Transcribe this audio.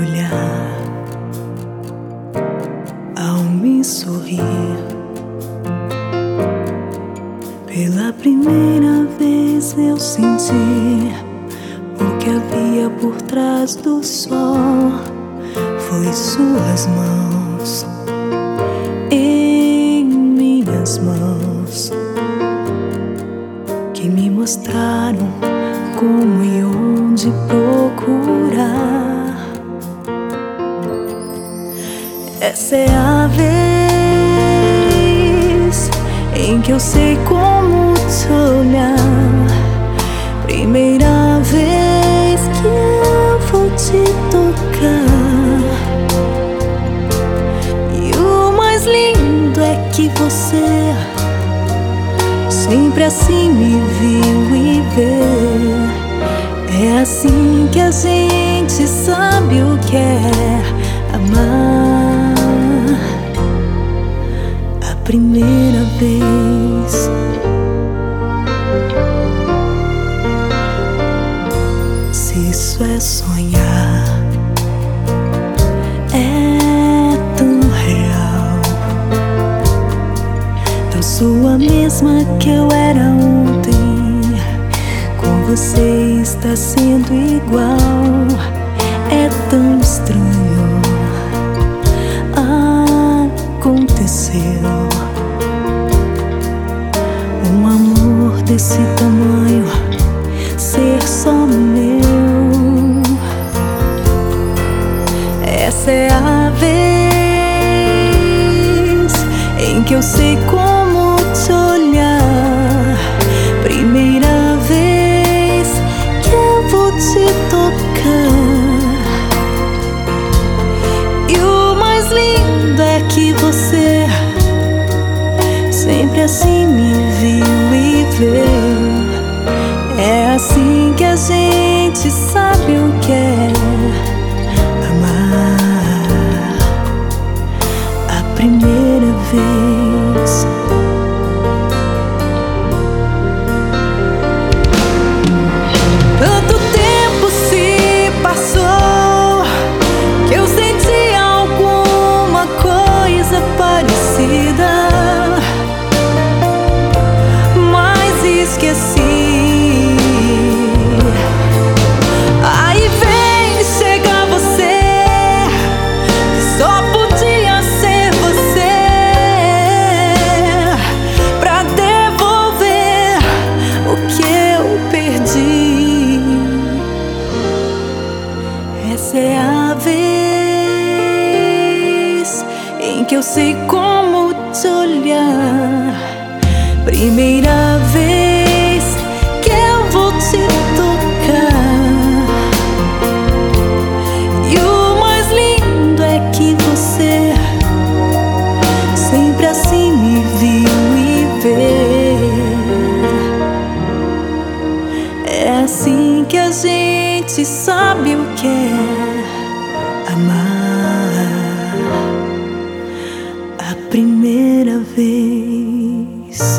olhar, ao me sorrir. Pela primeira vez eu senti o que havia por trás do sol. Foi suas mãos em minhas mãos que me mostraram como e onde procurar. Essa é a vez em que eu sei como te olhar. Primeira vez que eu vou te tocar. E o mais lindo é que você sempre assim me viu e vê. É assim que a gente sabe o que é primeira vez. Se isso é sonhar, é tão real. Eu sou a mesma que eu era ontem você está sendo igual. Desse tamanho ser só meu. Essa é a vez em que eu sei como primeira Essa é a vez em que eu sei como te olhar. Primeira vez gente sabe o que é amar a primeira vez.